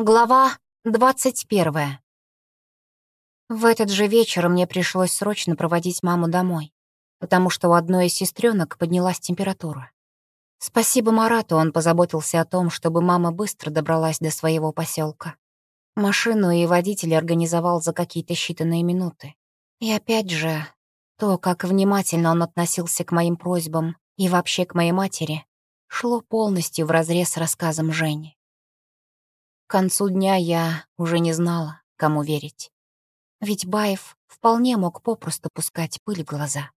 Глава двадцать первая. В этот же вечер мне пришлось срочно проводить маму домой, потому что у одной из сестренок поднялась температура. Спасибо Марату, он позаботился о том, чтобы мама быстро добралась до своего поселка. Машину и водителя организовал за какие-то считанные минуты. И опять же, то, как внимательно он относился к моим просьбам и вообще к моей матери, шло полностью вразрез с рассказом Жени. К концу дня я уже не знала, кому верить. Ведь Баев вполне мог попросту пускать пыль в глаза.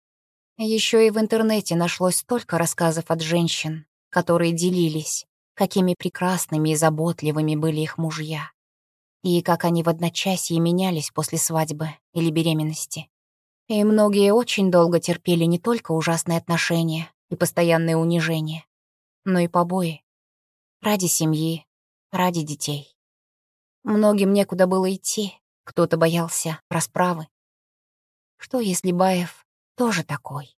Еще и в интернете нашлось столько рассказов от женщин, которые делились, какими прекрасными и заботливыми были их мужья. И как они в одночасье менялись после свадьбы или беременности. И многие очень долго терпели не только ужасные отношения и постоянные унижения, но и побои. Ради семьи, ради детей. Многим некуда было идти, кто-то боялся расправы. Что, если Баев тоже такой?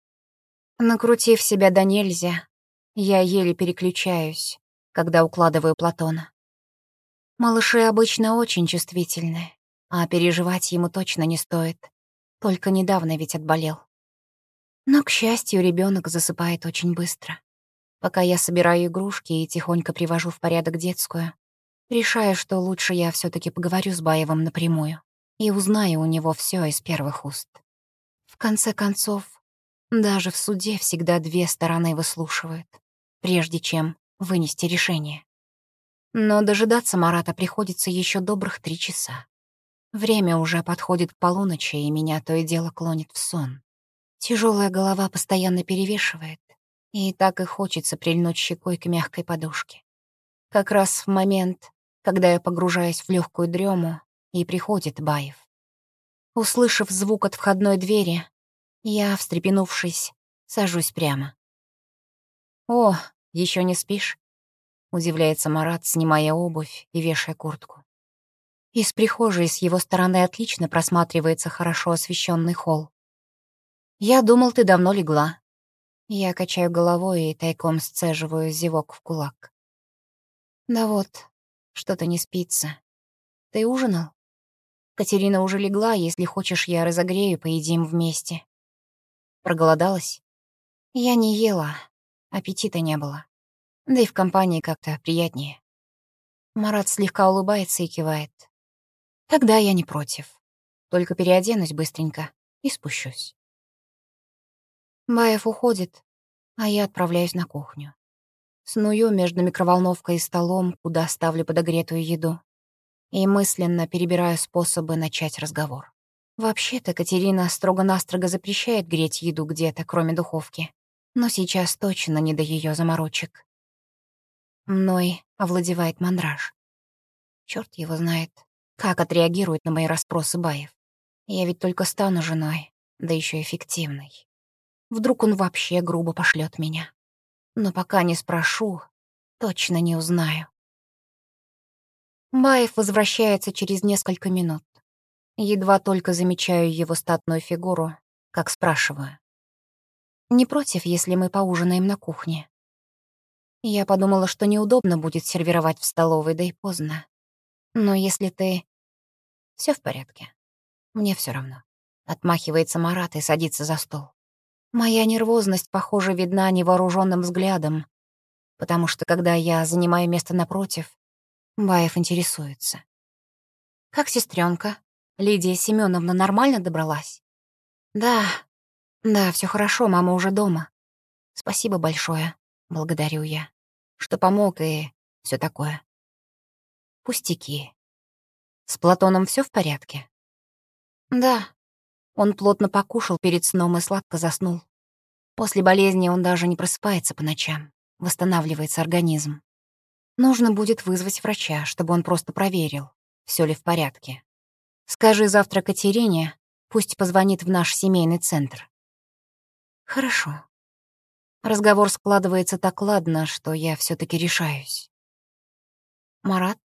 Накрутив себя до нельзя, я еле переключаюсь, когда укладываю Платона. Малыши обычно очень чувствительны, а переживать ему точно не стоит. Только недавно ведь отболел. Но, к счастью, ребенок засыпает очень быстро. Пока я собираю игрушки и тихонько привожу в порядок детскую, решаю, что лучше я все таки поговорю с Баевым напрямую и узнаю у него все из первых уст. В конце концов, даже в суде всегда две стороны выслушивают, прежде чем вынести решение. Но дожидаться Марата приходится еще добрых три часа. Время уже подходит к полуночи, и меня то и дело клонит в сон. Тяжелая голова постоянно перевешивает, и так и хочется прильнуть щекой к мягкой подушке. Как раз в момент, когда я погружаюсь в легкую дрему, и приходит Баев. Услышав звук от входной двери, я, встрепенувшись, сажусь прямо. «О, еще не спишь?» — удивляется Марат, снимая обувь и вешая куртку. Из прихожей с его стороны отлично просматривается хорошо освещенный холл. «Я думал, ты давно легла», я качаю головой и тайком сцеживаю зевок в кулак. Да вот, что-то не спится. Ты ужинал? Катерина уже легла, если хочешь, я разогрею, поедим вместе. Проголодалась? Я не ела, аппетита не было. Да и в компании как-то приятнее. Марат слегка улыбается и кивает. Тогда я не против. Только переоденусь быстренько и спущусь. Баев уходит, а я отправляюсь на кухню. Сную между микроволновкой и столом, куда ставлю подогретую еду. И мысленно перебираю способы начать разговор. Вообще-то Катерина строго-настрого запрещает греть еду где-то, кроме духовки. Но сейчас точно не до ее заморочек. Мной овладевает мандраж. Черт его знает, как отреагирует на мои расспросы Баев. Я ведь только стану женой, да еще эффективной. Вдруг он вообще грубо пошлет меня. Но пока не спрошу, точно не узнаю. Баев возвращается через несколько минут. Едва только замечаю его статную фигуру, как спрашиваю. «Не против, если мы поужинаем на кухне?» Я подумала, что неудобно будет сервировать в столовой, да и поздно. Но если ты... все в порядке. Мне все равно. Отмахивается Марат и садится за стол. Моя нервозность, похоже, видна невооруженным взглядом, потому что, когда я занимаю место напротив, Баев интересуется. «Как сестренка? Лидия Семеновна нормально добралась?» «Да, да, все хорошо, мама уже дома. Спасибо большое, благодарю я, что помог и все такое. Пустяки. С Платоном все в порядке?» «Да, он плотно покушал перед сном и сладко заснул. После болезни он даже не просыпается по ночам. Восстанавливается организм. Нужно будет вызвать врача, чтобы он просто проверил, все ли в порядке. Скажи завтра Катерине, пусть позвонит в наш семейный центр. Хорошо. Разговор складывается так ладно, что я все таки решаюсь. «Марат?»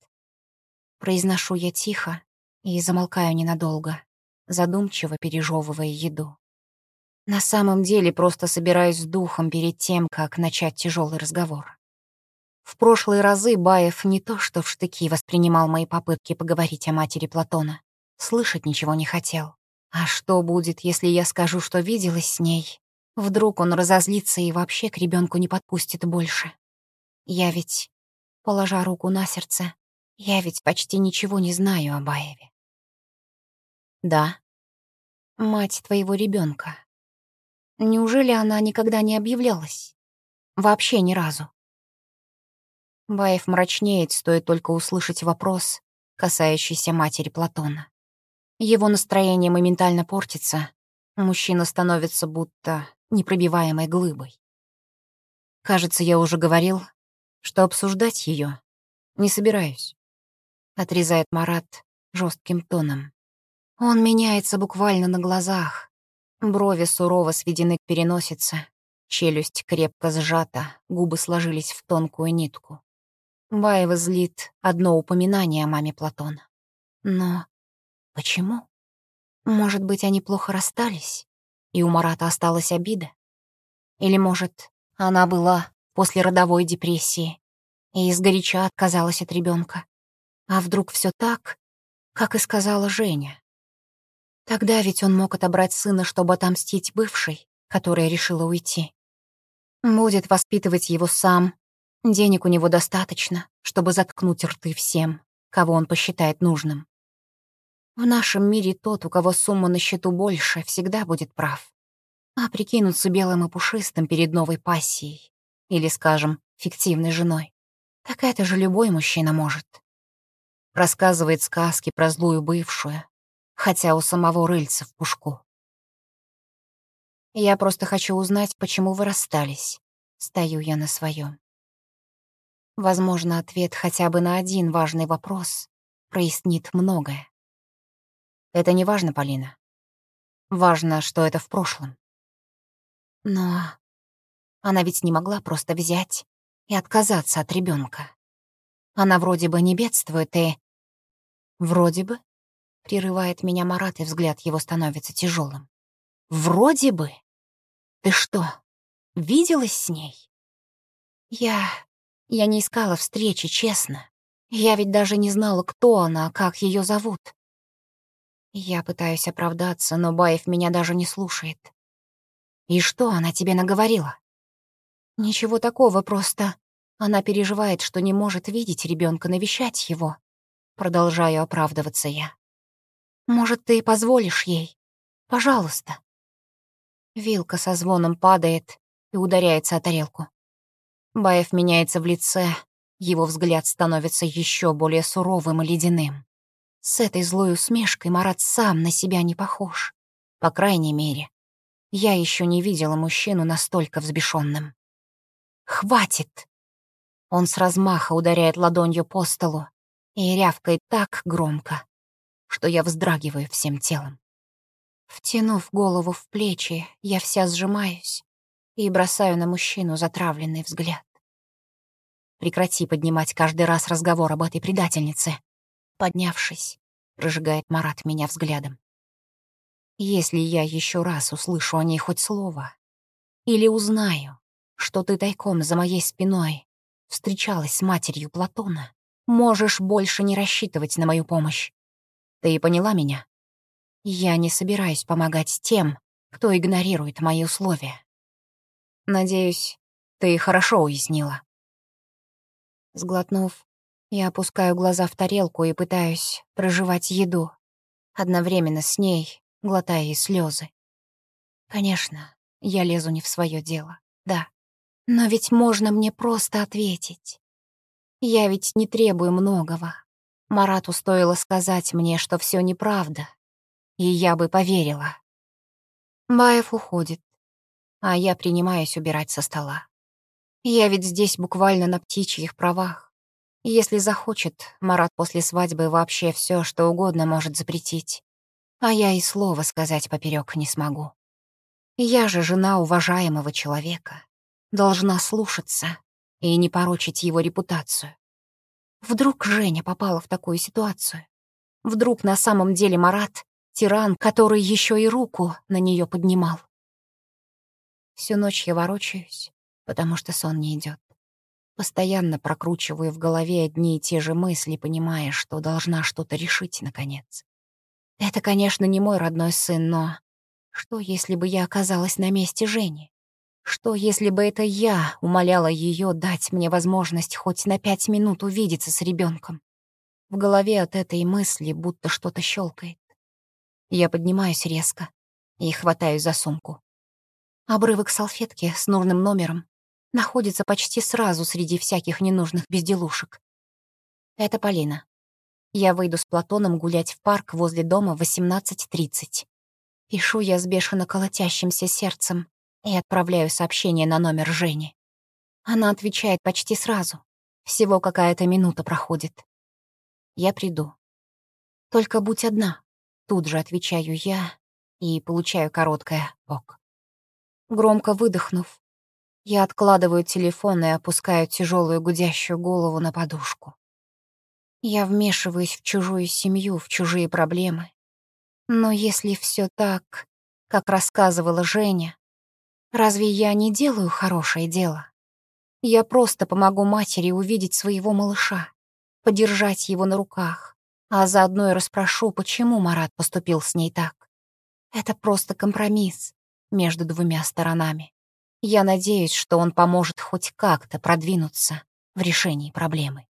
Произношу я тихо и замолкаю ненадолго задумчиво пережевывая еду. На самом деле просто собираюсь с духом перед тем, как начать тяжелый разговор. В прошлые разы Баев не то что в штыки воспринимал мои попытки поговорить о матери Платона. Слышать ничего не хотел. А что будет, если я скажу, что виделась с ней? Вдруг он разозлится и вообще к ребенку не подпустит больше. Я ведь, положа руку на сердце, я ведь почти ничего не знаю о Баеве. Да, мать твоего ребенка. Неужели она никогда не объявлялась? Вообще ни разу. Баев мрачнеет, стоит только услышать вопрос, касающийся матери Платона. Его настроение моментально портится. Мужчина становится будто непробиваемой глыбой. Кажется, я уже говорил, что обсуждать ее не собираюсь. Отрезает Марат жестким тоном. Он меняется буквально на глазах. Брови сурово сведены к переносице, челюсть крепко сжата, губы сложились в тонкую нитку. Баева злит одно упоминание о маме Платона. Но почему? Может быть, они плохо расстались, и у Марата осталась обида? Или, может, она была после родовой депрессии и изгоряча отказалась от ребенка? А вдруг все так, как и сказала Женя? Тогда ведь он мог отобрать сына, чтобы отомстить бывшей, которая решила уйти. Будет воспитывать его сам, денег у него достаточно, чтобы заткнуть рты всем, кого он посчитает нужным. В нашем мире тот, у кого сумма на счету больше, всегда будет прав. А прикинуться белым и пушистым перед новой пассией, или, скажем, фиктивной женой, так это же любой мужчина может. Рассказывает сказки про злую бывшую, хотя у самого рыльца в пушку. Я просто хочу узнать, почему вы расстались. Стою я на своем. Возможно, ответ хотя бы на один важный вопрос прояснит многое. Это не важно, Полина. Важно, что это в прошлом. Но она ведь не могла просто взять и отказаться от ребенка. Она вроде бы не бедствует и... Вроде бы Прерывает меня Марат, и взгляд его становится тяжелым. «Вроде бы. Ты что, виделась с ней?» «Я... я не искала встречи, честно. Я ведь даже не знала, кто она, как ее зовут. Я пытаюсь оправдаться, но Баев меня даже не слушает. «И что она тебе наговорила?» «Ничего такого, просто она переживает, что не может видеть ребенка, навещать его». Продолжаю оправдываться я. Может, ты позволишь ей? Пожалуйста. Вилка со звоном падает и ударяется о тарелку. Баев меняется в лице, его взгляд становится еще более суровым и ледяным. С этой злой усмешкой Марат сам на себя не похож. По крайней мере, я еще не видела мужчину настолько взбешенным. «Хватит!» Он с размаха ударяет ладонью по столу и рявкает так громко, что я вздрагиваю всем телом. Втянув голову в плечи, я вся сжимаюсь и бросаю на мужчину затравленный взгляд. Прекрати поднимать каждый раз разговор об этой предательнице. Поднявшись, прожигает Марат меня взглядом. Если я еще раз услышу о ней хоть слово, или узнаю, что ты тайком за моей спиной встречалась с матерью Платона, можешь больше не рассчитывать на мою помощь. Ты поняла меня? Я не собираюсь помогать тем, кто игнорирует мои условия. Надеюсь, ты хорошо уяснила. Сглотнув, я опускаю глаза в тарелку и пытаюсь проживать еду, одновременно с ней глотая и слезы. Конечно, я лезу не в свое дело, да. Но ведь можно мне просто ответить. Я ведь не требую многого. Марату стоило сказать мне, что все неправда, и я бы поверила. Баев уходит, а я принимаюсь убирать со стола. Я ведь здесь буквально на птичьих правах. Если захочет, Марат после свадьбы вообще все, что угодно может запретить. А я и слова сказать поперек не смогу. Я же жена уважаемого человека. Должна слушаться и не порочить его репутацию. Вдруг Женя попала в такую ситуацию? Вдруг на самом деле Марат — тиран, который еще и руку на нее поднимал? Всю ночь я ворочаюсь, потому что сон не идет. Постоянно прокручиваю в голове одни и те же мысли, понимая, что должна что-то решить, наконец. Это, конечно, не мой родной сын, но... Что, если бы я оказалась на месте Жени? Что, если бы это я умоляла ее дать мне возможность хоть на пять минут увидеться с ребенком? В голове от этой мысли будто что-то щелкает. Я поднимаюсь резко и хватаю за сумку. Обрывок салфетки с нужным номером находится почти сразу среди всяких ненужных безделушек. Это Полина. Я выйду с Платоном гулять в парк возле дома в 18.30. Пишу я с бешено колотящимся сердцем и отправляю сообщение на номер Жени. Она отвечает почти сразу. Всего какая-то минута проходит. Я приду. Только будь одна. Тут же отвечаю я и получаю короткое «ок». Громко выдохнув, я откладываю телефон и опускаю тяжелую гудящую голову на подушку. Я вмешиваюсь в чужую семью, в чужие проблемы. Но если все так, как рассказывала Женя, Разве я не делаю хорошее дело? Я просто помогу матери увидеть своего малыша, подержать его на руках, а заодно и расспрошу, почему Марат поступил с ней так. Это просто компромисс между двумя сторонами. Я надеюсь, что он поможет хоть как-то продвинуться в решении проблемы.